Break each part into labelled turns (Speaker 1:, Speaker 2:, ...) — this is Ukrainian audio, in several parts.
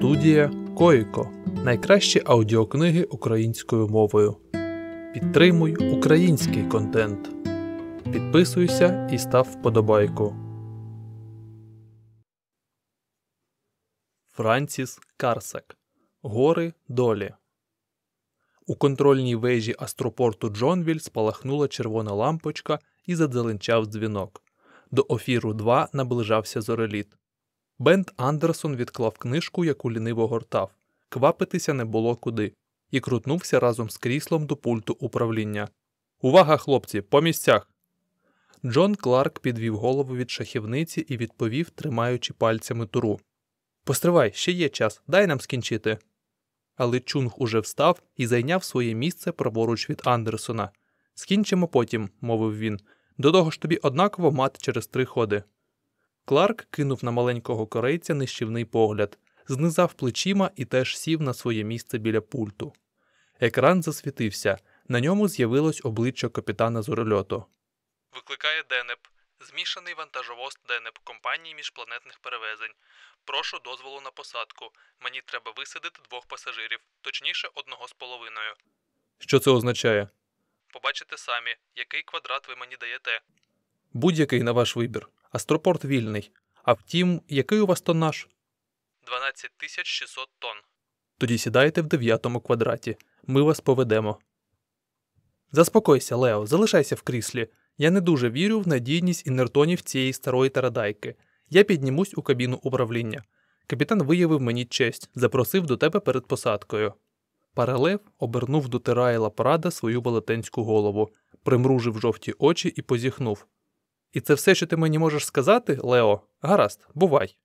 Speaker 1: Студія Коїко. Найкращі аудіокниги українською мовою. Підтримуй український контент. Підписуйся і став вподобайку. Франсіс Карсак. Гори долі. У контрольній вежі астропорту Джонвіль спалахнула червона лампочка і задзеленчав дзвінок. До офіру 2 наближався зореліт. Бент Андерсон відклав книжку, яку ліниво гортав. Квапитися не було куди, і крутнувся разом з кріслом до пульту управління. Увага, хлопці, по місцях! Джон Кларк підвів голову від шахівниці і відповів, тримаючи пальцями туру. Постривай, ще є час, дай нам скінчити. Але Чунг уже встав і зайняв своє місце праворуч від Андерсона. Скінчимо потім, мовив він. До того ж тобі однаково мати через три ходи. Кларк кинув на маленького корейця нищівний погляд, знизав плечима і теж сів на своє місце біля пульту. Екран засвітився, на ньому з'явилось обличчя капітана зорольоту. Викликає Денеп. Змішаний вантажовоз Денеп компанії міжпланетних перевезень. Прошу дозволу на посадку. Мені треба висадити двох пасажирів, точніше, одного з половиною. Що це означає? Побачите самі, який квадрат ви мені даєте. Будь-який на ваш вибір. Астропорт вільний. А втім, який у вас тоннаж? 12 600 тонн. Тоді сідайте в дев'ятому квадраті. Ми вас поведемо. Заспокойся, Лео, залишайся в кріслі. Я не дуже вірю в надійність інертонів цієї старої тарадайки. Я піднімусь у кабіну управління. Капітан виявив мені честь, запросив до тебе перед посадкою. Паралев обернув до Терайла Прада свою велетенську голову, примружив жовті очі і позіхнув. І це все, що ти мені можеш сказати, Лео? Гаразд, бувай.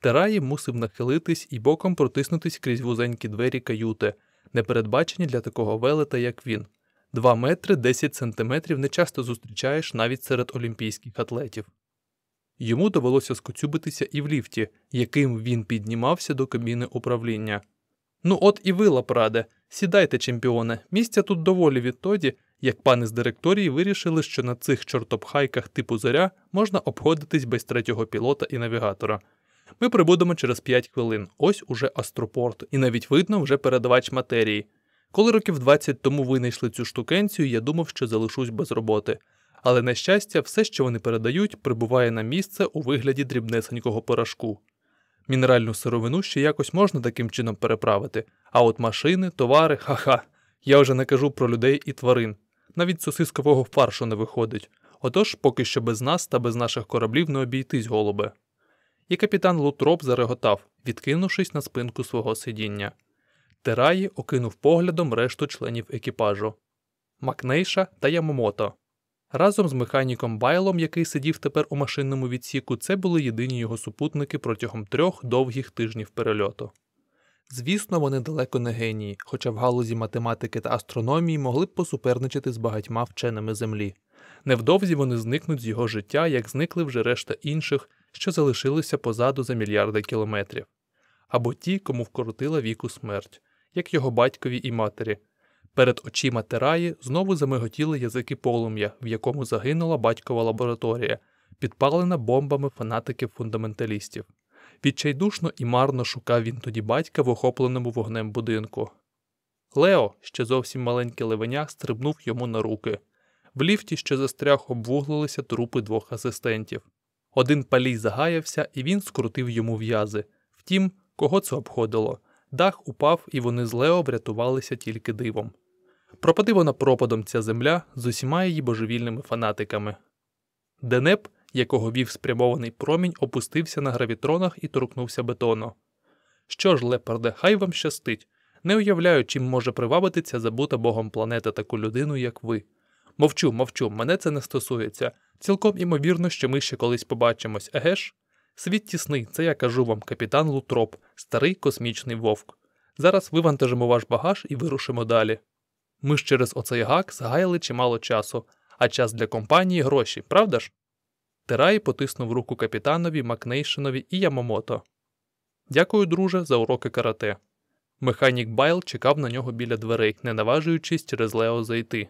Speaker 1: Тераї мусив нахилитись і боком протиснутись крізь вузенькі двері каюти, не передбачені для такого велета, як він. Два метри 10 сантиметрів не часто зустрічаєш навіть серед олімпійських атлетів. Йому довелося скоцюбитися і в ліфті, яким він піднімався до кабіни управління. Ну, от і ви, Лапраде, сідайте, чемпіоне, місця тут доволі відтоді, як пани з директорії вирішили, що на цих чортопхайках типу зоря можна обходитись без третього пілота і навігатора. Ми прибудемо через 5 хвилин, ось уже астропорт, і навіть видно вже передавач матерії. Коли років 20 тому винайшли цю штукенцію, я думав, що залишусь без роботи. Але, на щастя, все, що вони передають, прибуває на місце у вигляді дрібнесенького порошку. Мінеральну сировину ще якось можна таким чином переправити, а от машини, товари, ха-ха. Я вже не кажу про людей і тварин. Навіть сосискового фаршу не виходить. Отож, поки що без нас та без наших кораблів не обійтись, голубе. І капітан Лутроп зареготав, відкинувшись на спинку свого сидіння. Тераї окинув поглядом решту членів екіпажу Макнейша та Ямомото. Разом з механіком Байлом, який сидів тепер у машинному відсіку, це були єдині його супутники протягом трьох довгих тижнів перельоту. Звісно, вони далеко не генії, хоча в галузі математики та астрономії могли б посуперничати з багатьма вченими землі. Невдовзі вони зникнуть з його життя, як зникли вже решта інших, що залишилися позаду за мільярди кілометрів, або ті, кому вкоротила віку смерть, як його батькові і матері. Перед очима Тераї знову замиготіли язики полум'я, в якому загинула батькова лабораторія, підпалена бомбами фанатиків фундаменталістів. Відчайдушно і марно шукав він тоді батька в охопленому вогнем будинку. Лео, ще зовсім маленьке левеня, стрибнув йому на руки. В ліфті ще застряг обвуглилися трупи двох асистентів. Один палій загаявся, і він скрутив йому в'язи. Втім, кого це обходило? Дах упав, і вони з Лео врятувалися тільки дивом. Пропади вона пропадом ця земля з усіма її божевільними фанатиками. Денеп, якого вів спрямований промінь, опустився на гравітронах і торкнувся бетону. Що ж, лепарде, хай вам щастить. Не уявляю, чим може привабити ця забута богом планета таку людину, як ви. Мовчу, мовчу, мене це не стосується. Цілком імовірно, що ми ще колись побачимось, еге ж? Світ тісний, це я кажу вам, капітан Лутроп, старий космічний вовк. Зараз вивантажимо ваш багаж і вирушимо далі. Ми ж через оцей гак згаяли чимало часу, а час для компанії гроші, правда ж? Терай потиснув руку капітанові, Макнейшинові і Ямомото. Дякую, друже, за уроки карате. Механік Байл чекав на нього біля дверей, не наважуючись через Лео зайти.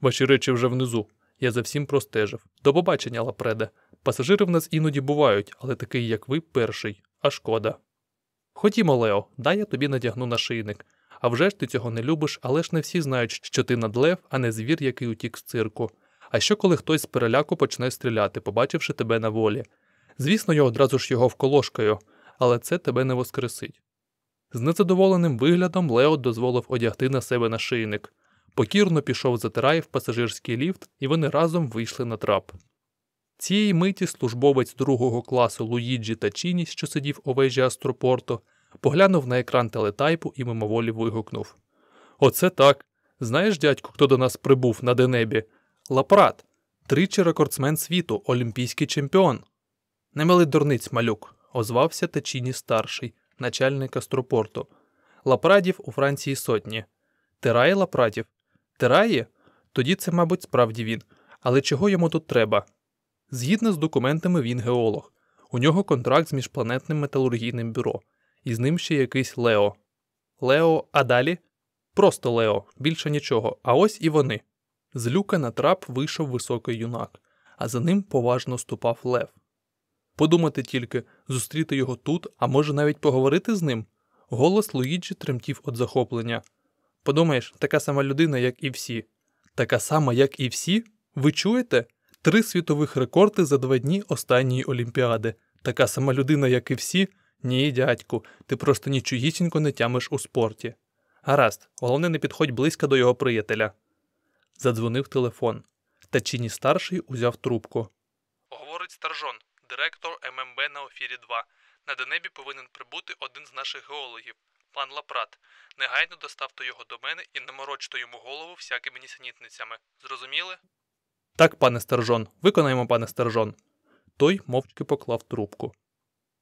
Speaker 1: Ваші речі вже внизу. Я за всім простежив. До побачення, Лапреде. Пасажири в нас іноді бувають, але такий, як ви, перший, а шкода. Ходімо, Лео, дай я тобі надягну нашийник. Авжеж ти цього не любиш, але ж не всі знають, що ти надлев, а не звір, який утік з цирку. А що коли хтось з переляку почне стріляти, побачивши тебе на волі? Звісно, я одразу ж його вколошкаю, але це тебе не воскресить. З незадоволеним виглядом Лео дозволив одягти на себе нашийник. Покірно пішов за Тераї в пасажирський ліфт, і вони разом вийшли на трап. Цієї миті службовець другого класу Луїджі Тачіні, що сидів у вежі Астропорту, поглянув на екран телетайпу і мимоволі вигукнув Оце так. Знаєш, дядьку, хто до нас прибув на Денебі? Лапрат, тричі рекордсмен світу, олімпійський чемпіон. Не мили дурниць, малюк, озвався Тачіні старший, начальник Астропорту. Лапрадів у Франції сотні. Тирає лапрадів? Тирає? Тоді це, мабуть, справді він. Але чого йому тут треба? Згідно з документами, він геолог. У нього контракт з міжпланетним металургійним бюро, і з ним ще якийсь Лео. Лео, а далі? Просто Лео, більше нічого. А ось і вони. З люка на трап вийшов високий юнак, а за ним поважно ступав Лев. Подумати тільки, зустріти його тут, а може навіть поговорити з ним. Голос Луїджі тремтів від захоплення. Подумаєш, така сама людина, як і всі. Така сама, як і всі? Ви чуєте? Три світових рекорди за два дні останньої Олімпіади. Така сама людина, як і всі? Ні, дядьку, ти просто нічогісінько не тямиш у спорті. Гаразд, головне, не підходь близько до його приятеля. Задзвонив телефон. Тачіні старший узяв трубку. Говорить Старжон, директор ММБ на Офірі 2. На Денебі повинен прибути один з наших геологів, пан Лапрат. Негайно доставте його до мене і не морочте йому голову всякими нісенітницями. Зрозуміли? Так, пане Стержон, виконаємо, пане Стержон. Той мовчки поклав трубку.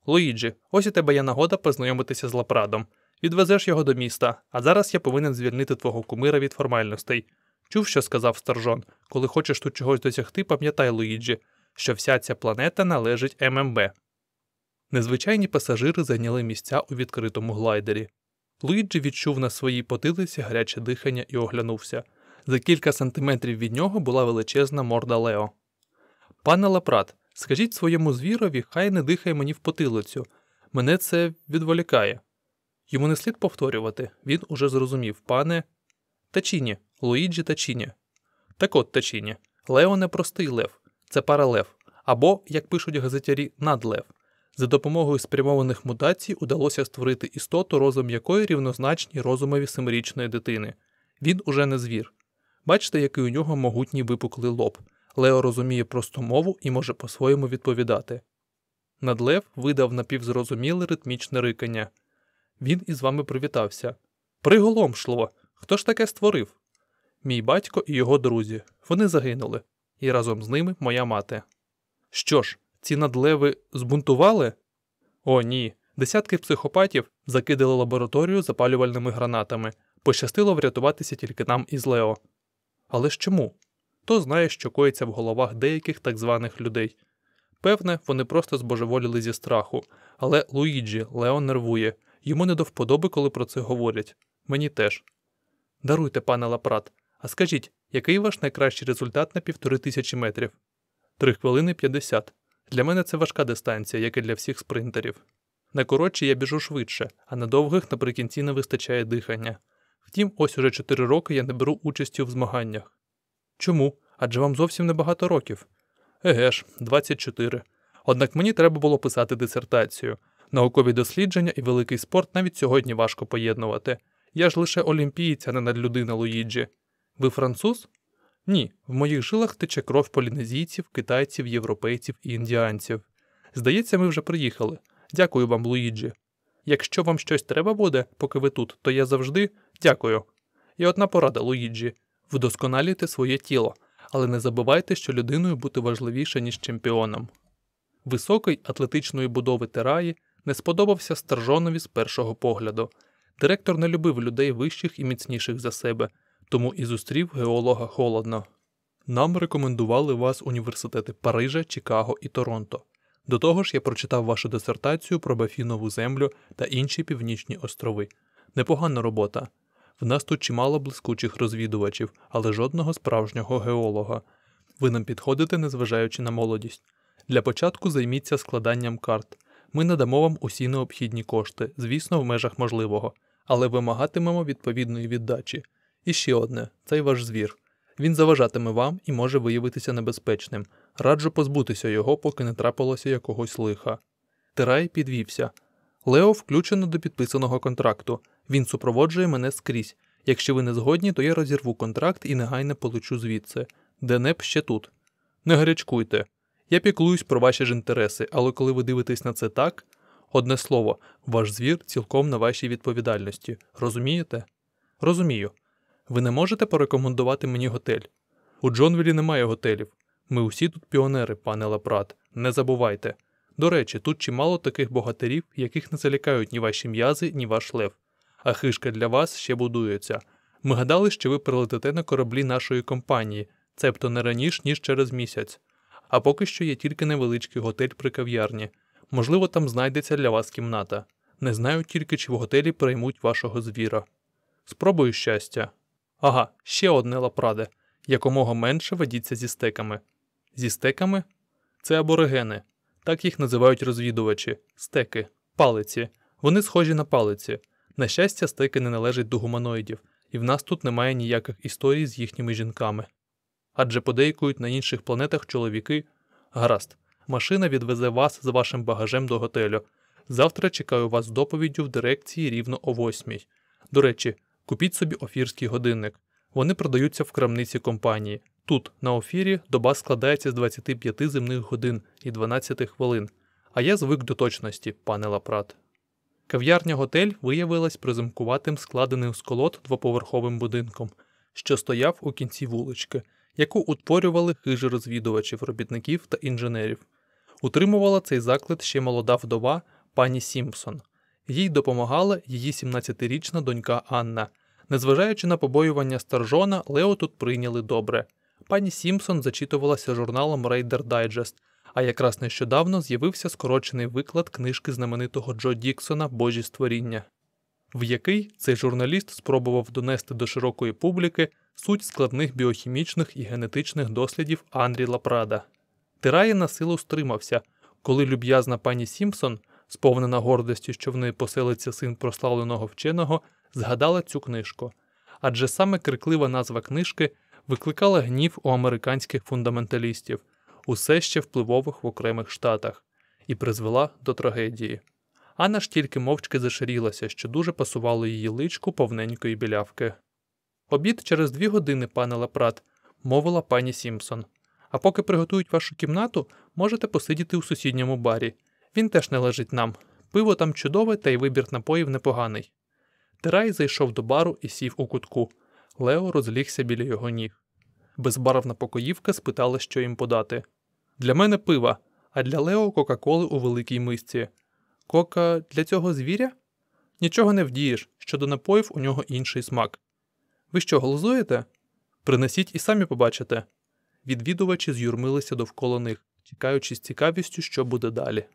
Speaker 1: Луїджі, ось у тебе є нагода познайомитися з Лапрадом. Відвезеш його до міста, а зараз я повинен звільнити твого кумира від формальностей. Чув, що сказав Стержон, коли хочеш тут чогось досягти, пам'ятай, Луїджі, що вся ця планета належить ММБ. Незвичайні пасажири зайняли місця у відкритому глайдері. Луїджі відчув на своїй потилиці гаряче дихання і оглянувся. За кілька сантиметрів від нього була величезна морда Лео. Пане Лапрад, скажіть своєму звірові, хай не дихає мені в потилицю. Мене це відволікає. Йому не слід повторювати, він уже зрозумів, пане. Тачіні, Луїджі Тачіні. Так от Тачіні. Лео не простий лев, це паралев, або, як пишуть газетярі, надлев. За допомогою спрямованих мутацій удалося створити істоту, розум якої рівнозначні розумові семирічної дитини. Він уже не звір. Бачите, який у нього могутній випуклий лоб. Лео розуміє просту мову і може по-своєму відповідати. Надлев видав напівзрозуміле ритмічне рикання. Він із вами привітався. Приголомшливо! Хто ж таке створив? Мій батько і його друзі. Вони загинули, і разом з ними моя мати. Що ж, ці надлеви збунтували? О, ні. Десятки психопатів закидали лабораторію запалювальними гранатами. Пощастило врятуватися тільки нам із Лео. Але ж чому? Хто знає, що коїться в головах деяких так званих людей. Певне, вони просто збожеволіли зі страху, але Луїджі Лео нервує, йому не до вподоби, коли про це говорять. Мені теж. Даруйте, пане Лапрат, а скажіть, який ваш найкращий результат на півтори тисячі метрів? Три хвилини п'ятдесят. Для мене це важка дистанція, як і для всіх спринтерів. На коротші я біжу швидше, а на довгих наприкінці не вистачає дихання. Втім, ось уже 4 роки я не беру участі в змаганнях. Чому? Адже вам зовсім небагато років. Еге ж, 24. Однак мені треба було писати дисертацію. Наукові дослідження і великий спорт навіть сьогодні важко поєднувати. Я ж лише олімпієць, а не надлюдина Луїджі. Ви француз? Ні, в моїх жилах тече кров полінезійців, китайців, європейців і індіанців. Здається, ми вже приїхали. Дякую вам, Луїджі. Якщо вам щось треба буде, поки ви тут, то я завжди дякую. І одна порада, Луїджі вдосконалюйте своє тіло, але не забувайте, що людиною бути важливіше, ніж чемпіоном. Високий атлетичної будови Тераї не сподобався Старжонові з першого погляду. Директор не любив людей вищих і міцніших за себе, тому і зустрів геолога холодно. Нам рекомендували вас університети Парижа, Чикаго і Торонто. До того ж, я прочитав вашу дисертацію про Бафінову землю та інші північні острови. Непогана робота. В нас тут чимало блискучих розвідувачів, але жодного справжнього геолога. Ви нам підходите, незважаючи на молодість. Для початку займіться складанням карт. Ми надамо вам усі необхідні кошти, звісно, в межах можливого, але вимагатимемо відповідної віддачі. І ще одне цей ваш звір. Він заважатиме вам і може виявитися небезпечним. Раджу позбутися його, поки не трапилося якогось лиха. Тирай підвівся. Лео включено до підписаного контракту. Він супроводжує мене скрізь. Якщо ви не згодні, то я розірву контракт і негайно полечу звідси. Денеп ще тут. Не гарячкуйте. Я піклуюсь про ваші ж інтереси, але коли ви дивитесь на це так, одне слово, ваш звір цілком на вашій відповідальності. Розумієте? Розумію. Ви не можете порекомендувати мені готель. У Джонвілі немає готелів. Ми усі тут піонери, пане Лапрат. Не забувайте. До речі, тут чимало таких богатирів, яких не залякають ні ваші м'язи, ні ваш лев. А хишка для вас ще будується. Ми гадали, що ви прилетите на кораблі нашої компанії, цебто не раніше, ніж через місяць. А поки що є тільки невеличкий готель при кав'ярні. Можливо, там знайдеться для вас кімната. Не знаю тільки, чи в готелі приймуть вашого звіра. Спробую щастя. Ага, ще одне лапраде. Якомога менше ведіться зі стеками. Зі стеками? Це аборигени. Так їх називають розвідувачі, стеки, палиці. Вони схожі на палиці. На щастя, стеки не належать до гуманоїдів, і в нас тут немає ніяких історій з їхніми жінками. Адже подейкують на інших планетах чоловіки. Гаразд, машина відвезе вас з вашим багажем до готелю. Завтра чекаю вас з доповіддю в дирекції рівно о восьмій. До речі, купіть собі офірський годинник. Вони продаються в крамниці компанії. Тут, на офірі, доба складається з 25 земних годин і 12 хвилин. А я звик до точності, пане Лапрат. Кав'ярня готель виявилась приземкуватим складеним з колод двоповерховим будинком, що стояв у кінці вулички, яку утворювали хижі розвідувачів, робітників та інженерів. Утримувала цей заклад ще молода вдова пані Сімпсон. Їй допомагала її 17-річна донька Анна. Незважаючи на побоювання старжона, Лео тут прийняли добре. Пані Сімпсон зачитувалася журналом Raider Digest, а якраз нещодавно з'явився скорочений виклад книжки знаменитого Джо Діксона Божі створіння, в який цей журналіст спробував донести до широкої публіки суть складних біохімічних і генетичних дослідів Андрі Лапрада. Тирає на силу стримався, коли люб'язна пані Сімпсон, сповнена гордості, що в неї поселиться син прославленого вченого, згадала цю книжку. Адже саме криклива назва книжки викликала гнів у американських фундаменталістів, усе ще впливових в окремих штатах, і призвела до трагедії. Анна ж тільки мовчки зашарілася, що дуже пасувало її личку повненької білявки. Обід через дві години, пане Лапрат, мовила пані Сімпсон. А поки приготують вашу кімнату, можете посидіти у сусідньому барі. Він теж не лежить нам. Пиво там чудове, та й вибір напоїв непоганий. Терай зайшов до бару і сів у кутку. Лео розлігся біля його ніг. Безбарвна покоївка спитала, що їм подати. Для мене пива, а для Лео Кока-Коли у великій мисці. Кока для цього звіря? Нічого не вдієш, щодо напоїв у нього інший смак. Ви що, глузуєте? Принесіть і самі побачите. Відвідувачі з'юрмилися довкола них, чекаючи з цікавістю, що буде далі.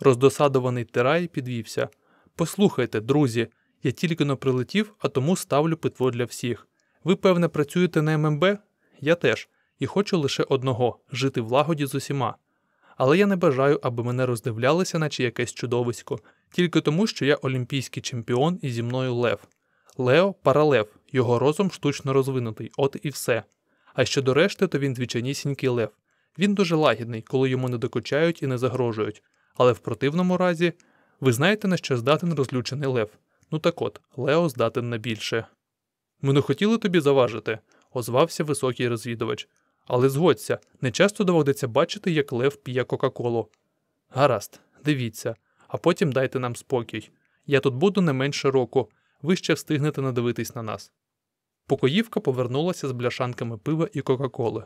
Speaker 1: Роздосадований Терай підвівся. Послухайте, друзі, я тільки но прилетів, а тому ставлю питво для всіх. Ви, певне, працюєте на ММБ? Я теж, і хочу лише одного жити в лагоді з усіма. Але я не бажаю, аби мене роздивлялися, наче якесь чудовисько, тільки тому, що я олімпійський чемпіон і зі мною лев. Лео паралев, його розум штучно розвинутий, от і все. А щодо решти, то він звичайнісінький лев. Він дуже лагідний, коли йому не докучають і не загрожують. Але в противному разі, ви знаєте, на що здатен розлючений лев. Ну так от, Лео здатен на більше. Ми не хотіли тобі заважити, озвався високий розвідувач. Але згодься, не часто доводиться бачити, як Лев п'є Кока-Колу. Гаразд, дивіться, а потім дайте нам спокій. Я тут буду не менше року, ви ще встигнете надивитись на нас. Покоївка повернулася з бляшанками пива і Кока-Коли.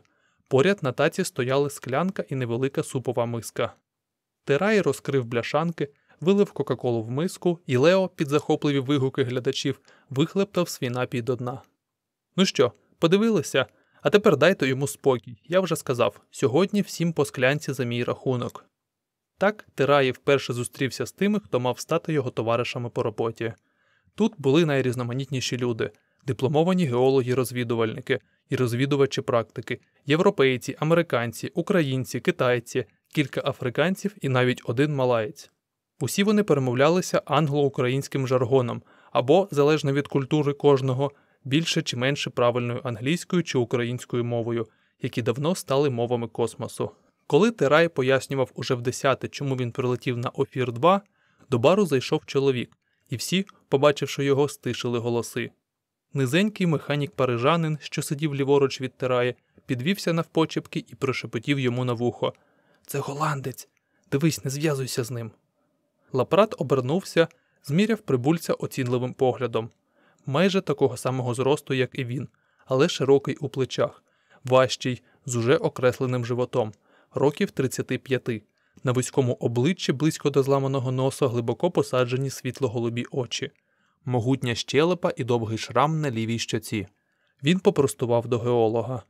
Speaker 1: Поряд на таці стояли склянка і невелика супова миска. Терай розкрив бляшанки, вилив Кока-Колу в миску, і Лео, під захопливі вигуки глядачів, вихлептав свій напій до дна. Ну що, подивилися? А тепер дайте йому спокій. Я вже сказав сьогодні всім по склянці за мій рахунок. Так Тераї вперше зустрівся з тими, хто мав стати його товаришами по роботі. Тут були найрізноманітніші люди дипломовані геологи-розвідувальники і розвідувачі практики, європейці, американці, українці, китайці, кілька африканців і навіть один малаєць. Усі вони перемовлялися англо-українським жаргоном або, залежно від культури кожного, більше чи менше правильною англійською чи українською мовою, які давно стали мовами космосу. Коли Терай пояснював уже в десяте, чому він прилетів на Офір 2, до бару зайшов чоловік, і всі, побачивши його, стишили голоси. Низенький механік парижанин, що сидів ліворуч від Тераї, підвівся навпочепки і прошепотів йому на вухо Це голландець. Дивись, не зв'язуйся з ним. Лапрат обернувся, зміряв прибульця оцінливим поглядом, майже такого самого зросту, як і він, але широкий у плечах, важчий, з уже окресленим животом, років 35. На вузькому обличчі близько до зламаного носа глибоко посаджені світло-голубі очі, могутня щелепа і довгий шрам на лівій щоці. Він попростував до геолога.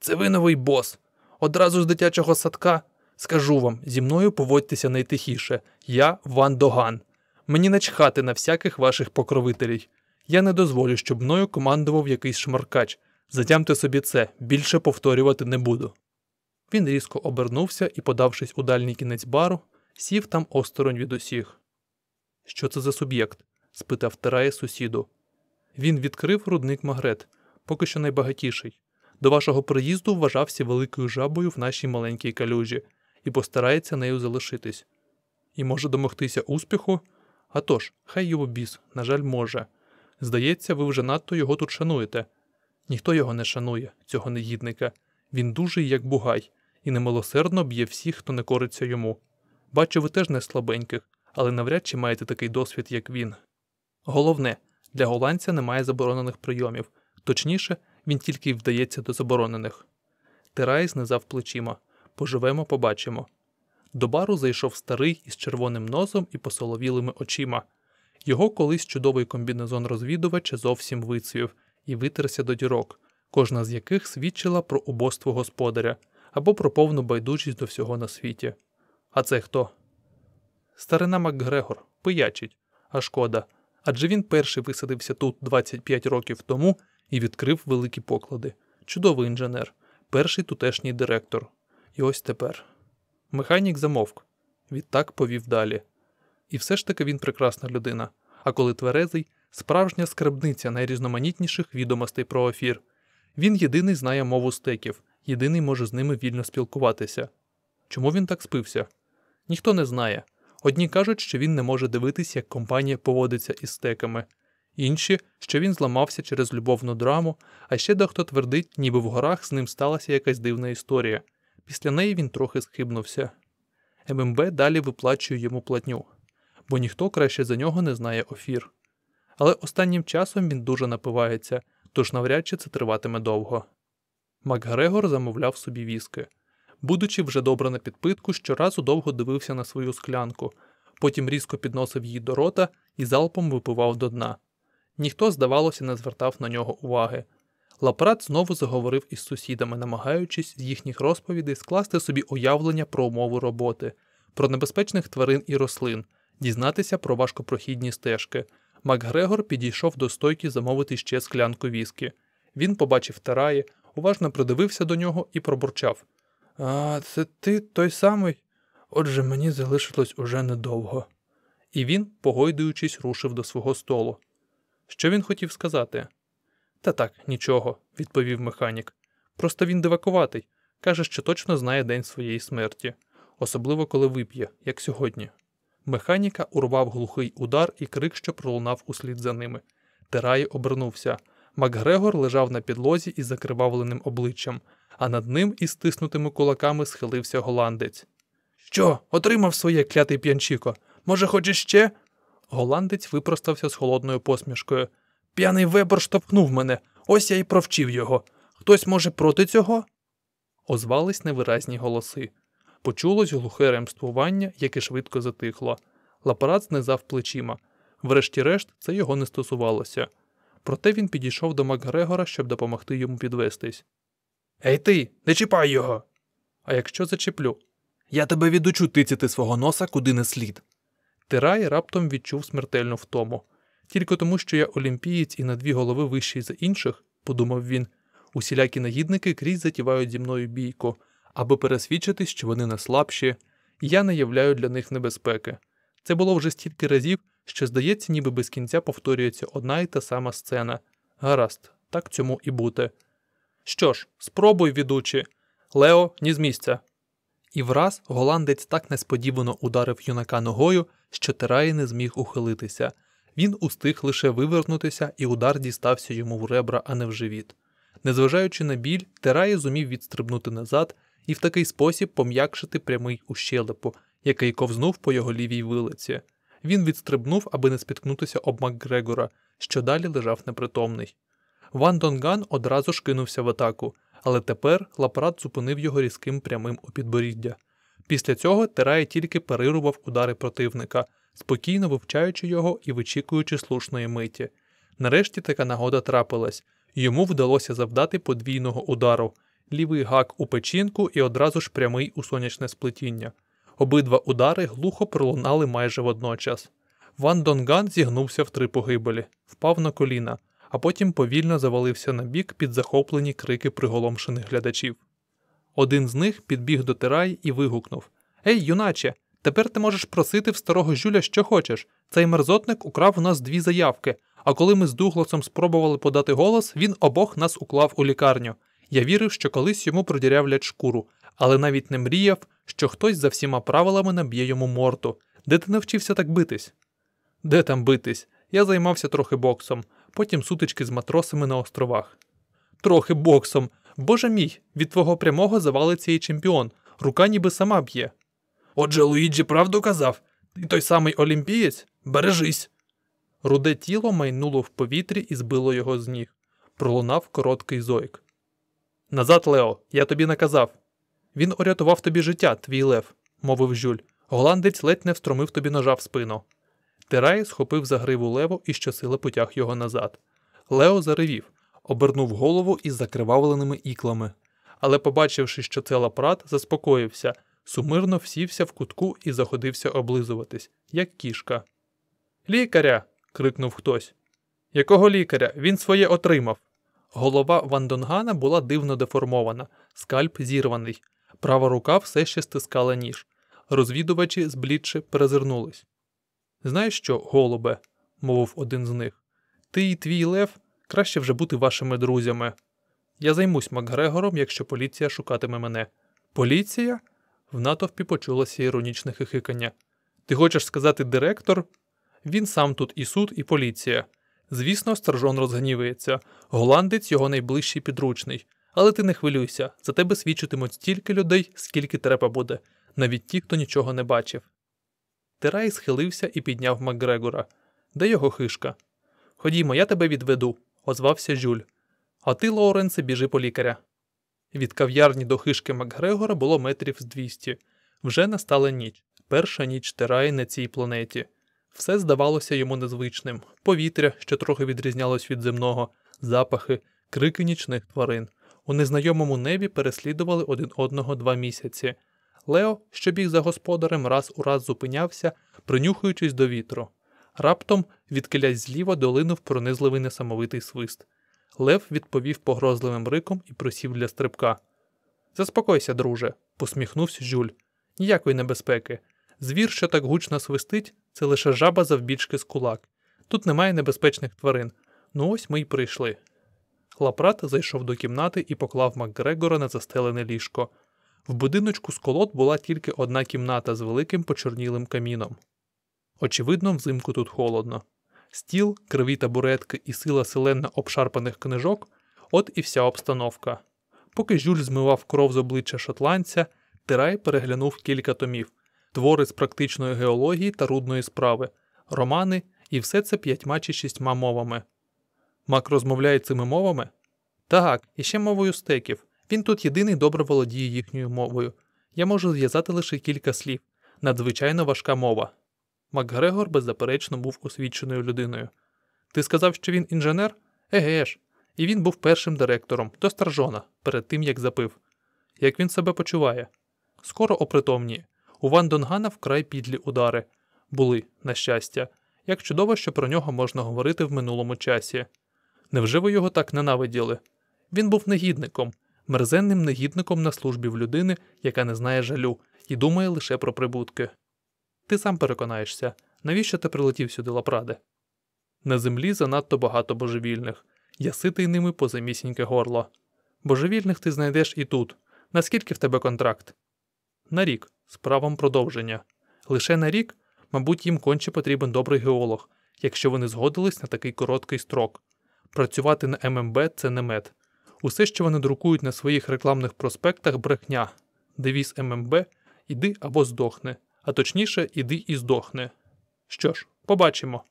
Speaker 1: Це ви новий бос. Одразу з дитячого садка. Скажу вам, зі мною поводьтеся найтихіше. Я Ван Доган. Мені начхати на всяких ваших покровителів. Я не дозволю, щоб мною командував якийсь шмаркач. Затямте собі це, більше повторювати не буду. Він різко обернувся і, подавшись у дальній кінець бару, сів там осторонь від усіх. Що це за суб'єкт? спитав Терає сусіду. Він відкрив рудник Магрет, поки що найбагатіший. До вашого приїзду вважався великою жабою в нашій маленькій калюжі і постарається нею залишитись. І може домогтися успіху? А тож, хай його біс, на жаль, може. Здається, ви вже надто його тут шануєте. Ніхто його не шанує, цього негідника. Він дужий, як бугай, і немилосердно б'є всіх, хто не кориться йому. Бачу, ви теж не слабеньких, але навряд чи маєте такий досвід, як він. Головне, для голландця немає заборонених прийомів, точніше, він тільки й вдається до заборонених. Терай знизав плечима. Поживемо, побачимо. До бару зайшов старий із червоним носом і посоловілими очима. Його колись чудовий комбінезон розвідувача зовсім вицвів і витерся до дірок, кожна з яких свідчила про убоство господаря або про повну байдужість до всього на світі. А це хто? Старина Макгрегор, пиячить, а шкода. Адже він перший висадився тут 25 років тому і відкрив великі поклади. Чудовий інженер, перший тутешній директор. І ось тепер. Механік замовк, відтак повів далі. І все ж таки він прекрасна людина. А коли тверезий, справжня скарбниця найрізноманітніших відомостей про ефір. Він єдиний знає мову стеків, єдиний може з ними вільно спілкуватися. Чому він так спився? Ніхто не знає. Одні кажуть, що він не може дивитись, як компанія поводиться із стеками, інші, що він зламався через любовну драму, а ще дехто твердить, ніби в горах з ним сталася якась дивна історія. Після неї він трохи схибнувся. ММБ далі виплачує йому платню, бо ніхто краще за нього не знає офір. Але останнім часом він дуже напивається, тож навряд чи це триватиме довго. Макгрегор замовляв собі віски. Будучи вже добре на підпитку, щоразу довго дивився на свою склянку, потім різко підносив її до рота і залпом випивав до дна. Ніхто, здавалося, не звертав на нього уваги. Лапрат знову заговорив із сусідами, намагаючись з їхніх розповідей скласти собі уявлення про умови роботи, про небезпечних тварин і рослин, дізнатися про важкопрохідні стежки. Макгрегор підійшов до стойки замовити ще склянку віскі. Він побачив тараї, уважно придивився до нього і пробурчав А, це ти той самий? Отже, мені залишилось уже недовго. І він, погойдуючись, рушив до свого столу. Що він хотів сказати? Та так, нічого, відповів механік. Просто він дивакуватий. Каже, що точно знає день своєї смерті, особливо коли вип'є, як сьогодні. Механіка урвав глухий удар і крик, що пролунав услід за ними. Терай обернувся. Макгрегор лежав на підлозі із закривавленим обличчям, а над ним із стиснутими кулаками схилився голландець. Що, отримав своє клятий п'янчіко? Може, хочеш ще? Голландець випростався з холодною посмішкою. П'яний вебер штовхнув мене, ось я й провчив його. Хтось може проти цього? Озвались невиразні голоси. Почулось глухе ремствування, яке швидко затихло. Лапарат знизав плечима. Врешті-решт, це його не стосувалося. Проте він підійшов до Макгрегора, щоб допомогти йому підвестись. Ей ти, не чіпай його. А якщо зачеплю? Я тебе відучу тицяти свого носа куди не слід. Тирай раптом відчув смертельну втому. Тільки тому, що я олімпієць і на дві голови вищий за інших, подумав він, усілякі нагідники крізь затівають зі мною бійку, аби пересвідчитись, що вони не слабші, і я не являю для них небезпеки. Це було вже стільки разів, що, здається, ніби без кінця повторюється одна і та сама сцена. Гаразд, так цьому і бути. Що ж, спробуй, відучі. Лео, ні з місця. І враз голландець так несподівано ударив юнака ногою, що Терай не зміг ухилитися. Він устиг лише вивернутися, і удар дістався йому в ребра, а не в живіт. Незважаючи на біль, Терай зумів відстрибнути назад і в такий спосіб пом'якшити прямий ущелепу, який ковзнув по його лівій вилиці. Він відстрибнув, аби не спіткнутися об Макгрегора, що далі лежав непритомний. Ван Донган одразу ж кинувся в атаку, але тепер лапарат зупинив його різким прямим у підборіддя. Після цього Терай тільки парирував удари противника, спокійно вивчаючи його і вичікуючи слушної миті. Нарешті така нагода трапилась, йому вдалося завдати подвійного удару лівий гак у печінку і одразу ж прямий у сонячне сплетіння. Обидва удари глухо пролунали майже водночас. Ван Донган зігнувся в три погибелі, впав на коліна, а потім повільно завалився на бік під захоплені крики приголомшених глядачів. Один з них підбіг до Терай і вигукнув Ей, юначе, тепер ти можеш просити в старого Жюля, що хочеш. Цей мерзотник украв у нас дві заявки, а коли ми з Дугласом спробували подати голос, він обох нас уклав у лікарню. Я вірив, що колись йому продірявлять шкуру, але навіть не мріяв, що хтось за всіма правилами наб'є йому морду. Де ти навчився так битись? Де там битись? Я займався трохи боксом, потім сутички з матросами на островах. Трохи боксом. Боже мій, від твого прямого завалиться і чемпіон. Рука ніби сама б'є. Отже, Луїджі правду казав. Ти той самий олімпієць? Бережись. Руде тіло майнуло в повітрі і збило його з ніг. Пролунав короткий зойк. Назад, Лео, я тобі наказав. Він урятував тобі життя, твій лев, мовив Жюль. Голландець ледь не встромив тобі ножа в спину. Терай схопив за гриву Леву і щосили потяг його назад. Лео заревів, обернув голову із закривавленими іклами. Але, побачивши, що це лапрат, заспокоївся, сумирно всівся в кутку і заходився облизуватись, як кішка. Лікаря. крикнув хтось. Якого лікаря? Він своє отримав. Голова Вандонгана була дивно деформована, скальп зірваний, права рука все ще стискала ніж. Розвідувачі, зблідши, перезирнулись. Знаєш що, голубе, мовив один з них, ти і твій лев краще вже бути вашими друзями. Я займусь Макгрегором, якщо поліція шукатиме мене. Поліція? В натовпі почулося іронічне хихикання. Ти хочеш сказати директор? Він сам тут і суд, і поліція. Звісно, стержон розгнівається. Голландець його найближчий підручний. Але ти не хвилюйся, за тебе свідчитимуть стільки людей, скільки треба буде, навіть ті, хто нічого не бачив. Терай схилився і підняв Макгрегора. Де його хишка? Ходімо, я тебе відведу, озвався Жюль. А ти, Лоуренсе, біжи по лікаря. Від кав'ярні до хишки Макгрегора було метрів з двісті. Вже настала ніч, перша ніч Тераї на цій планеті. Все здавалося йому незвичним повітря, що трохи відрізнялось від земного, запахи, крики нічних тварин. У незнайомому небі переслідували один одного два місяці. Лео, що біг за господарем, раз у раз зупинявся, принюхуючись до вітру. Раптом, відкилясь зліва, долинув пронизливий несамовитий свист. Лев відповів погрозливим риком і просів для стрибка. Заспокойся, друже, посміхнувся Жюль. Ніякої небезпеки. Звір, що так гучно свистить, це лише жаба завбічки з кулак. Тут немає небезпечних тварин. Ну ось ми й прийшли. Лапрат зайшов до кімнати і поклав Макгрегора на застелене ліжко. В будиночку з колод була тільки одна кімната з великим почорнілим каміном. Очевидно, взимку тут холодно. Стіл, криві табуретки і сила селена обшарпаних книжок от і вся обстановка. Поки Жюль змивав кров з обличчя шотландця, Тирай переглянув кілька томів, твори з практичної геології та рудної справи, романи і все це п'ятьма чи шістьма мовами. Мак розмовляє цими мовами? Так, і ще мовою стеків. Він тут єдиний добре володіє їхньою мовою. Я можу зв'язати лише кілька слів. Надзвичайно важка мова. Макгрегор, беззаперечно, був освіченою людиною. Ти сказав, що він інженер? Еге ж. І він був першим директором до Старжона, перед тим як запив. Як він себе почуває? Скоро опритомніє. У Ван Донгана вкрай підлі удари. Були, на щастя. Як чудово, що про нього можна говорити в минулому часі. Невже ви його так ненавиділи? Він був негідником, мерзенним негідником на службі в людини, яка не знає жалю і думає лише про прибутки. Ти сам переконаєшся, навіщо ти прилетів сюди, лапраде? На землі занадто багато божевільних. Я ситий ними по замісіньке горло. Божевільних ти знайдеш і тут. Наскільки в тебе контракт? На рік, з правом продовження. Лише на рік, мабуть, їм конче потрібен добрий геолог, якщо вони згодились на такий короткий строк. Працювати на ММБ це не мед. Усе, що вони друкують на своїх рекламних проспектах, брехня. Девіз ММБ іди або здохне, а точніше, іди і здохне. Що ж, побачимо.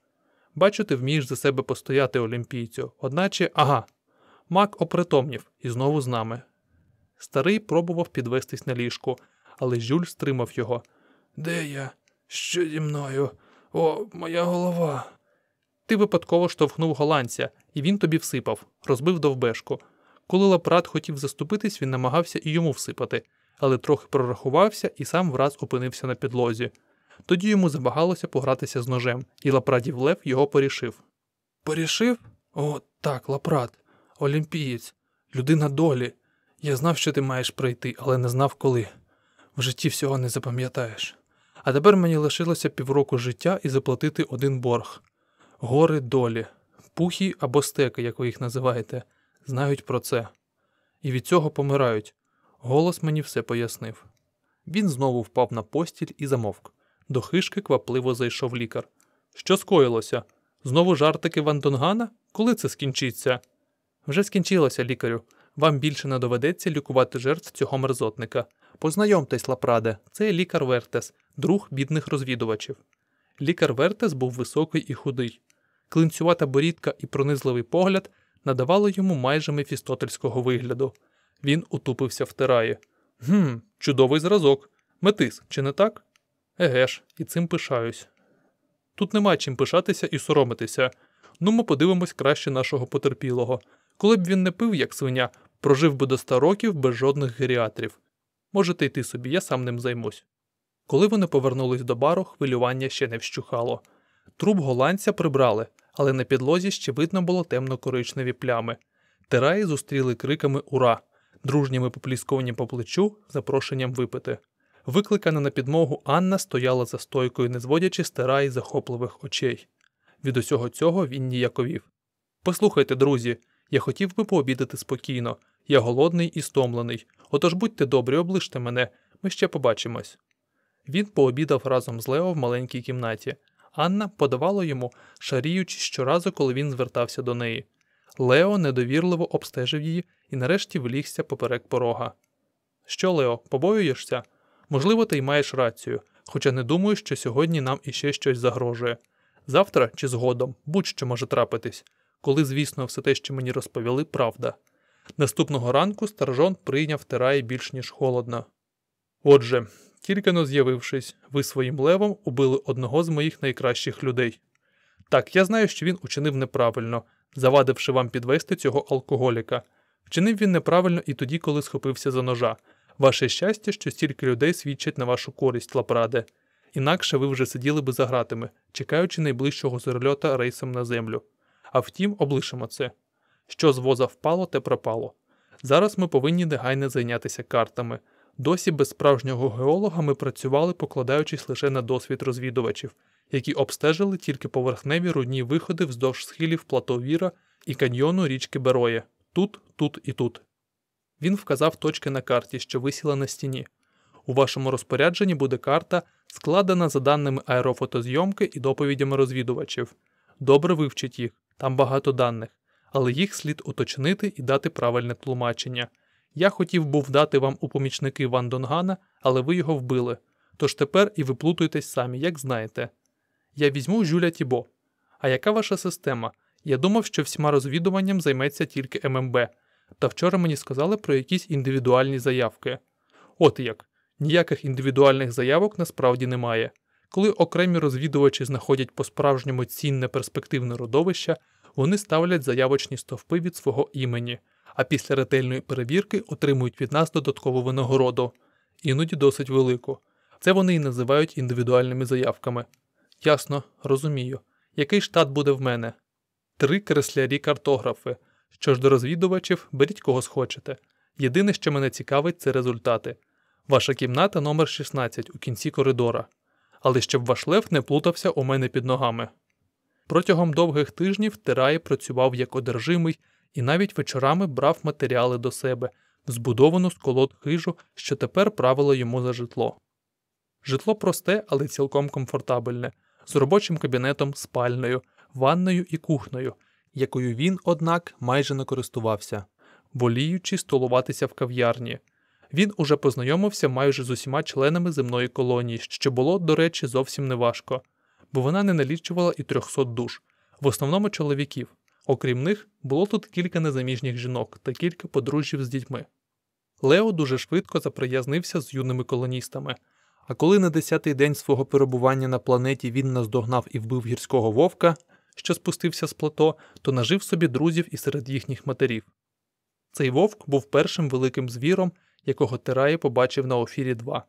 Speaker 1: Бачу, ти вмієш за себе постояти олімпійцю, одначе, ага, мак опритомнів і знову з нами. Старий пробував підвестись на ліжку, але Жюль стримав його. Де я? Що зі мною? О, моя голова. Ти випадково штовхнув голландця, і він тобі всипав, розбив довбешку. Коли лапрат хотів заступитись, він намагався і йому всипати, але трохи прорахувався і сам враз опинився на підлозі. Тоді йому забагалося погратися з ножем, і лапрадів Лев його порішив. Порішив? О, так, лапрат, олімпієць, людина долі. Я знав, що ти маєш прийти, але не знав коли. В житті всього не запам'ятаєш. А тепер мені лишилося півроку життя і заплатити один борг. Гори долі, пухі або стеки, як ви їх називаєте, знають про це. І від цього помирають. Голос мені все пояснив. Він знову впав на постіль і замовк. До хишки квапливо зайшов лікар. Що скоїлося? Знову жартики Вандонгана? Коли це скінчиться? Вже скінчилося, лікарю. Вам більше не доведеться лікувати жертв цього мерзотника. Познайомтесь, лапраде, це лікар Вертес, друг бідних розвідувачів. Лікар Вертес був високий і худий. Клинцювата борідка і пронизливий погляд надавали йому майже мефістотельського вигляду. Він утупився в тераї. Гм, чудовий зразок. Метис, чи не так? Еге ж, і цим пишаюсь. Тут нема чим пишатися і соромитися. Ну, ми подивимось краще нашого потерпілого. Коли б він не пив, як свиня, прожив би до ста років без жодних геріатрів. Можете йти собі, я сам ним займусь. Коли вони повернулись до бару, хвилювання ще не вщухало. Труп голландця прибрали, але на підлозі ще видно було темно-коричневі плями. Тераї зустріли криками Ура! Дружніми поплісковані по плечу, запрошенням випити. Викликана на підмогу Анна стояла за стойкою, не зводячи з тераї захопливих очей. Від усього цього він ніяковів. Послухайте, друзі, я хотів би пообідати спокійно. Я голодний і стомлений. Отож будьте добрі, оближте мене, ми ще побачимось. Він пообідав разом з Лео в маленькій кімнаті. Анна подавала йому, шаріючи щоразу, коли він звертався до неї. Лео недовірливо обстежив її і нарешті влігся поперек порога. Що, Лео, побоюєшся? Можливо, ти й маєш рацію, хоча не думаю, що сьогодні нам іще щось загрожує. Завтра чи згодом будь-що може трапитись, коли, звісно, все те, що мені розповіли, правда. Наступного ранку старжон прийняв терай більш ніж холодно. Отже, тільки но з'явившись, ви своїм левом убили одного з моїх найкращих людей. Так, я знаю, що він учинив неправильно, завадивши вам підвести цього алкоголіка. Вчинив він неправильно і тоді, коли схопився за ножа. Ваше щастя, що стільки людей свідчать на вашу користь, лапраде. Інакше ви вже сиділи би за гратами, чекаючи найближчого зорольота рейсом на землю. А втім, облишимо це. Що з воза впало, те пропало. Зараз ми повинні негайно зайнятися картами. Досі без справжнього геолога ми працювали, покладаючись лише на досвід розвідувачів, які обстежили тільки поверхневі рудні виходи вздовж схилів плато Віра і каньйону річки Бероє тут, тут і тут. Він вказав точки на карті, що висіла на стіні. У вашому розпорядженні буде карта, складена за даними аерофотозйомки і доповідями розвідувачів. Добре вивчіть їх, там багато даних, але їх слід уточнити і дати правильне тлумачення. Я хотів був дати вам у помічники Ван Донгана, але ви його вбили. Тож тепер і ви плутуєтесь самі, як знаєте. Я візьму Жюля Тібо. А яка ваша система? Я думав, що всіма розвідуванням займеться тільки ММБ, та вчора мені сказали про якісь індивідуальні заявки. От як, ніяких індивідуальних заявок насправді немає. Коли окремі розвідувачі знаходять по-справжньому цінне перспективне родовище, вони ставлять заявочні стовпи від свого імені, а після ретельної перевірки отримують від нас додаткову винагороду, іноді досить велику. Це вони і називають індивідуальними заявками. Ясно, розумію. Який штат буде в мене? Три креслярі-картографи. Що ж до розвідувачів, беріть кого схочете. Єдине, що мене цікавить, це результати. Ваша кімната номер 16 у кінці коридора. але щоб ваш лев не плутався у мене під ногами. Протягом довгих тижнів Терай працював як одержимий і навіть вечорами брав матеріали до себе, збудовану з колод хижу, що тепер правило йому за житло. Житло просте, але цілком комфортабельне, з робочим кабінетом, спальною, ванною і кухнею, якою він, однак, майже не користувався, воліючи столуватися в кав'ярні. Він уже познайомився майже з усіма членами земної колонії, що було, до речі, зовсім неважко, бо вона не налічувала і 300 душ, в основному чоловіків. Окрім них, було тут кілька незаміжніх жінок та кілька подружжів з дітьми. Лео дуже швидко заприязнився з юними колоністами. А коли на десятий день свого перебування на планеті він наздогнав і вбив гірського вовка, що спустився з плато, то нажив собі друзів і серед їхніх матерів. Цей вовк був першим великим звіром, якого Тераї побачив на офірі 2.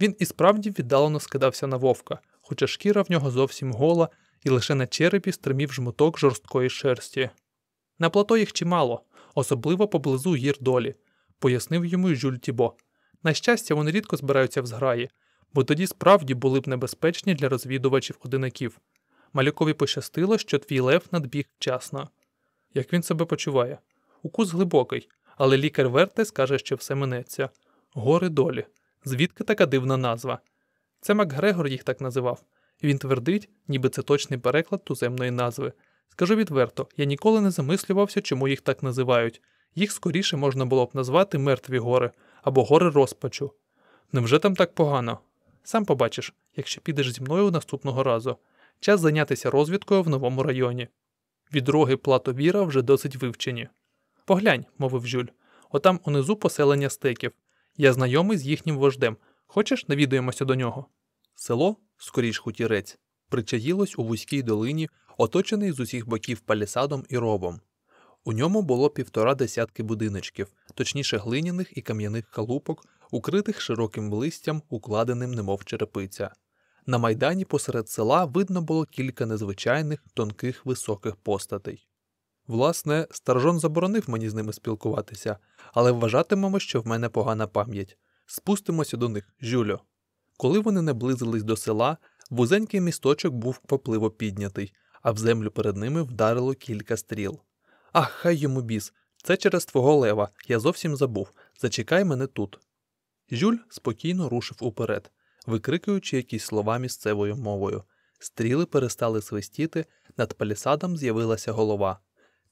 Speaker 1: Він і справді віддалено скидався на вовка, хоча шкіра в нього зовсім гола, і лише на черепі стримів жмуток жорсткої шерсті. На плато їх чимало, особливо поблизу гір долі, пояснив йому Жюль Тібо. На щастя, вони рідко збираються в зграї, бо тоді справді були б небезпечні для розвідувачів одинаків. Малюкові пощастило, що твій лев надбіг вчасно. Як він себе почуває? Укус глибокий, але лікар Верте скаже, що все минеться. Гори долі. Звідки така дивна назва? Це Макгрегор їх так називав. Він твердить, ніби це точний переклад туземної назви. Скажу відверто, я ніколи не замислювався, чому їх так називають. Їх скоріше можна було б назвати мертві гори або гори розпачу. Невже там так погано? Сам побачиш, якщо підеш зі мною наступного разу. Час зайнятися розвідкою в новому районі. Відроги платовіра вже досить вивчені. Поглянь, мовив Жюль, отам унизу поселення стеків. Я знайомий з їхнім вождем. Хочеш, навідуємося до нього? Село, скоріш хутірець, причаїлось у вузькій долині, оточений з усіх боків палісадом і ровом. У ньому було півтора десятки будиночків, точніше глиняних і кам'яних халупок, укритих широким листям, укладеним немов черепиця. На майдані посеред села видно було кілька незвичайних, тонких високих постатей. Власне, старжон заборонив мені з ними спілкуватися, але вважатимемо, що в мене погана пам'ять. Спустимося до них, Жюльо. Коли вони наблизились до села, вузенький місточок був попливо піднятий, а в землю перед ними вдарило кілька стріл. Ах, хай йому біс, це через твого лева, я зовсім забув. Зачекай мене тут. Жюль спокійно рушив уперед, викрикуючи якісь слова місцевою мовою. Стріли перестали свистіти, над палісадом з'явилася голова.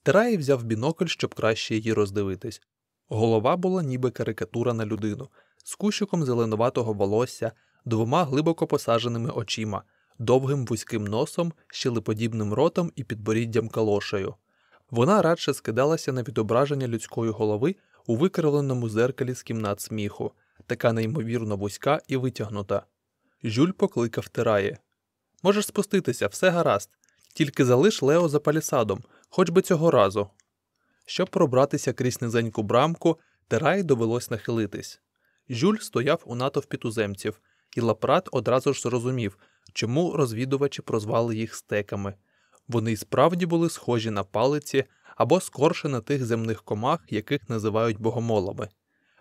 Speaker 1: Терай взяв бінокль, щоб краще її роздивитись. Голова була ніби карикатура на людину, з кущиком зеленуватого волосся, двома глибоко посаженими очима, довгим вузьким носом, щелеподібним ротом і підборіддям калошею. Вона радше скидалася на відображення людської голови у викривленому зеркалі з кімнат сміху, така неймовірно вузька і витягнута. Жюль покликав Терає. Можеш спуститися, все гаразд, тільки залиш Лео за палісадом, хоч би цього разу. Щоб пробратися крізь низеньку брамку, Тераї довелось нахилитись. Жюль стояв у натовпі туземців, і Лапрат одразу ж зрозумів, чому розвідувачі прозвали їх стеками. Вони й справді були схожі на палиці або скорше на тих земних комах, яких називають богомолами.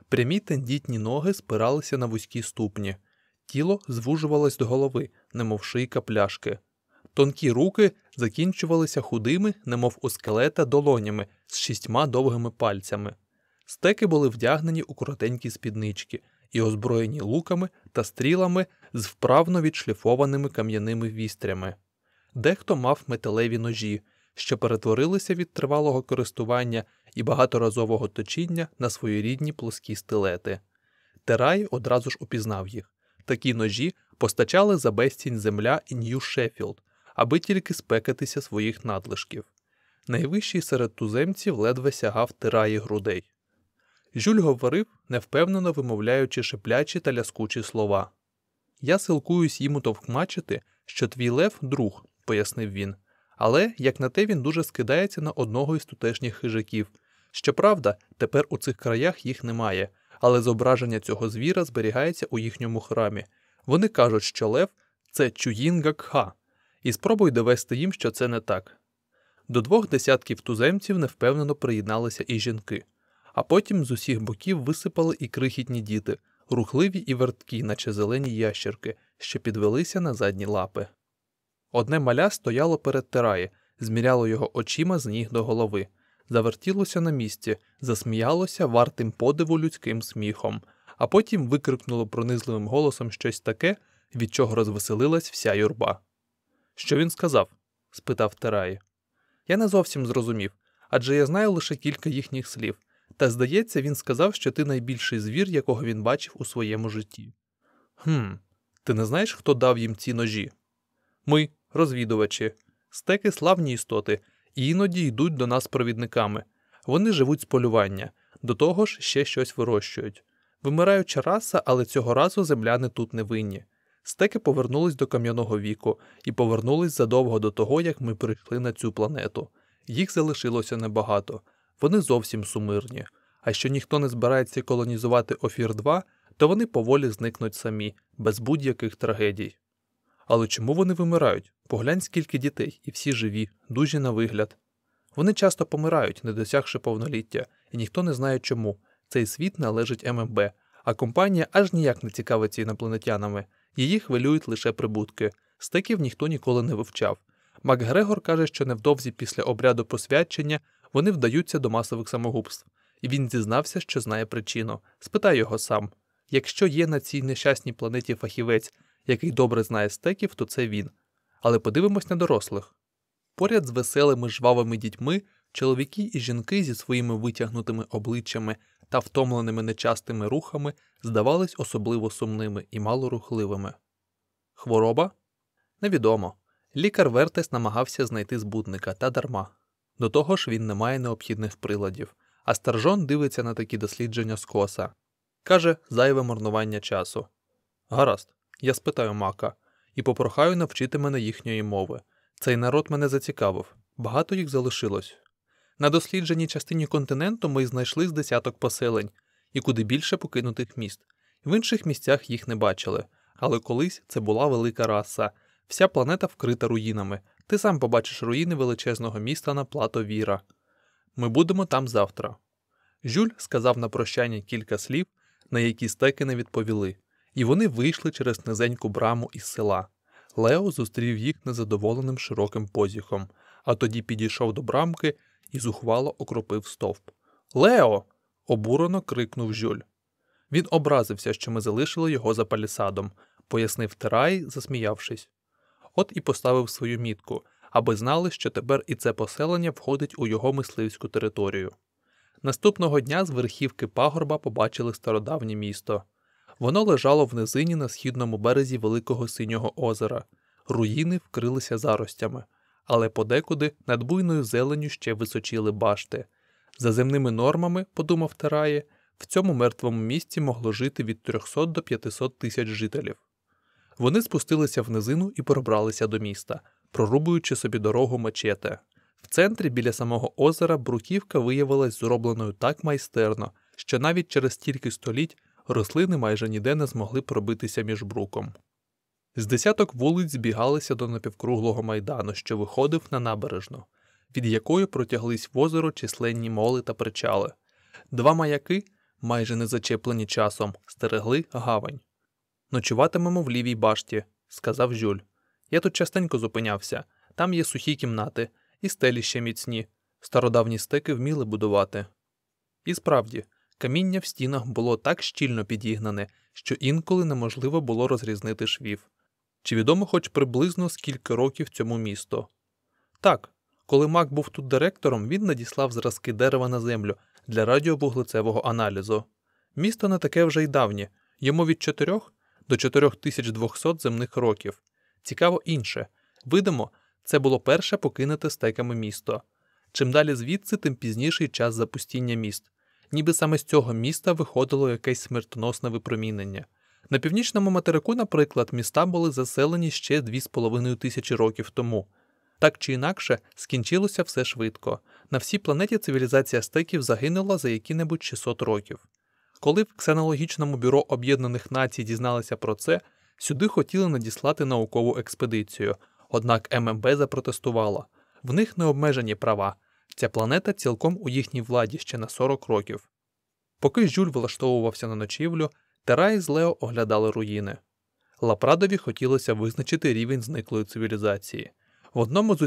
Speaker 1: Прямі тендітні ноги спиралися на вузькі ступні, тіло звужувалось до голови, немов шийка пляшки. Тонкі руки закінчувалися худими, немов у скелета, долонями з шістьма довгими пальцями. Стеки були вдягнені у коротенькі спіднички і озброєні луками та стрілами з вправно відшліфованими кам'яними вістрями. Дехто мав металеві ножі, що перетворилися від тривалого користування і багаторазового точіння на своєрідні плоскі стилети. Терай одразу ж упізнав їх. Такі ножі постачали за безцінь земля і Нью Шеффілд, аби тільки спекатися своїх надлишків. Найвищий серед туземців ледве сягав тираї грудей. Жюль говорив, невпевнено вимовляючи шиплячі та ляскучі слова. Я силкуюсь йому товкмачити, що твій лев друг, пояснив він, але, як на те, він дуже скидається на одного із тутешніх хижаків. Щоправда, тепер у цих краях їх немає, але зображення цього звіра зберігається у їхньому храмі. Вони кажуть, що лев це Чуїнга Кха, і спробуй довести їм, що це не так. До двох десятків туземців невпевнено приєдналися і жінки, а потім з усіх боків висипали і крихітні діти, рухливі і верткі, наче зелені ящерки, що підвелися на задні лапи. Одне маля стояло перед Тераї, зміряло його очима з ніг до голови, завертілося на місці, засміялося вартим подиву людським сміхом, а потім викрикнуло пронизливим голосом щось таке, від чого розвеселилась вся юрба. Що він сказав? спитав Тераї. Я не зовсім зрозумів, адже я знаю лише кілька їхніх слів, та здається, він сказав, що ти найбільший звір, якого він бачив у своєму житті. Хм, ти не знаєш, хто дав їм ці ножі? Ми, розвідувачі, стеки славні істоти, і іноді йдуть до нас провідниками. Вони живуть з полювання, до того ж ще щось вирощують. Вимираюча раса, але цього разу земляни тут не винні. Стеки повернулись до кам'яного віку і повернулись задовго до того, як ми прийшли на цю планету. Їх залишилося небагато, вони зовсім сумирні. А що ніхто не збирається колонізувати Офір 2, то вони поволі зникнуть самі, без будь-яких трагедій. Але чому вони вимирають? Поглянь, скільки дітей, і всі живі, дужі на вигляд. Вони часто помирають, не досягши повноліття, і ніхто не знає чому. Цей світ належить ММБ, а компанія аж ніяк не цікавиться інопланетянами, її хвилюють лише прибутки. Стеків ніхто ніколи не вивчав. Макгрегор каже, що невдовзі після обряду посвячення вони вдаються до масових самогубств, і він зізнався, що знає причину. Спитай його сам якщо є на цій нещасній планеті фахівець, який добре знає стеків, то це він. Але подивимось на дорослих. Поряд з веселими жвавими дітьми чоловіки і жінки зі своїми витягнутими обличчями та втомленими нечастими рухами здавались особливо сумними і малорухливими. Хвороба? Невідомо. Лікар Вертес намагався знайти збудника та дарма. До того ж, він не має необхідних приладів, а старжон дивиться на такі дослідження скоса. Каже, зайве марнування часу. Гаразд, я спитаю мака і попрохаю навчити мене їхньої мови. Цей народ мене зацікавив, багато їх залишилось. На дослідженій частині континенту ми знайшли з десяток поселень і куди більше покинутих міст. В інших місцях їх не бачили, але колись це була велика раса. Вся планета вкрита руїнами. Ти сам побачиш руїни величезного міста на плато Віра. Ми будемо там завтра. Жюль сказав на прощання кілька слів, на які стеки не відповіли, і вони вийшли через низеньку браму із села. Лео зустрів їх незадоволеним широким позіхом, а тоді підійшов до брамки і зухвало окропив стовп. Лео. обурено крикнув Жюль. Він образився, що ми залишили його за палісадом, пояснив Терай, засміявшись. От і поставив свою мітку, аби знали, що тепер і це поселення входить у його мисливську територію. Наступного дня з верхівки пагорба побачили стародавнє місто. Воно лежало в низині на східному березі Великого Синього озера, руїни вкрилися заростями, але подекуди над буйною зеленю ще височили башти. За земними нормами, подумав Терає, в цьому мертвому місці могло жити від 300 до 500 тисяч жителів. Вони спустилися в низину і пробралися до міста, прорубуючи собі дорогу мачете. В центрі біля самого озера бруківка виявилась зробленою так майстерно, що навіть через стільки століть рослини майже ніде не змогли пробитися між бруком. З десяток вулиць збігалися до напівкруглого майдану, що виходив на набережну, від якої протяглись в озеро численні моли та причали. Два маяки, майже не зачеплені часом, стерегли гавань. Ночуватимемо в лівій башті, сказав Жюль. Я тут частенько зупинявся, там є сухі кімнати, і стелі ще міцні, стародавні стеки вміли будувати. І справді, каміння в стінах було так щільно підігнане, що інколи неможливо було розрізнити швів. Чи відомо хоч приблизно скільки років цьому місто? Так, коли Мак був тут директором, він надіслав зразки дерева на землю для радіовуглецевого аналізу. Місто не таке вже й давнє, йому від 4 до 4200 земних років. Цікаво інше видимо, це було перше покинуте стеками місто. Чим далі звідси, тим пізніший час запустіння міст. Ніби саме з цього міста виходило якесь смертоносне випромінення. На північному материку, наприклад, міста були заселені ще 2,5 тисячі років тому. Так чи інакше, скінчилося все швидко. На всій планеті цивілізація стеків загинула за які-небудь 600 років. Коли в ксенологічному бюро Об'єднаних Націй дізналися про це, сюди хотіли надіслати наукову експедицію, однак ММБ запротестувала в них необмежені права, ця планета цілком у їхній владі ще на 40 років. Поки Жюль влаштовувався на ночівлю, Терай з Лео оглядали руїни. Лапрадові хотілося визначити рівень зниклої цивілізації. В одному з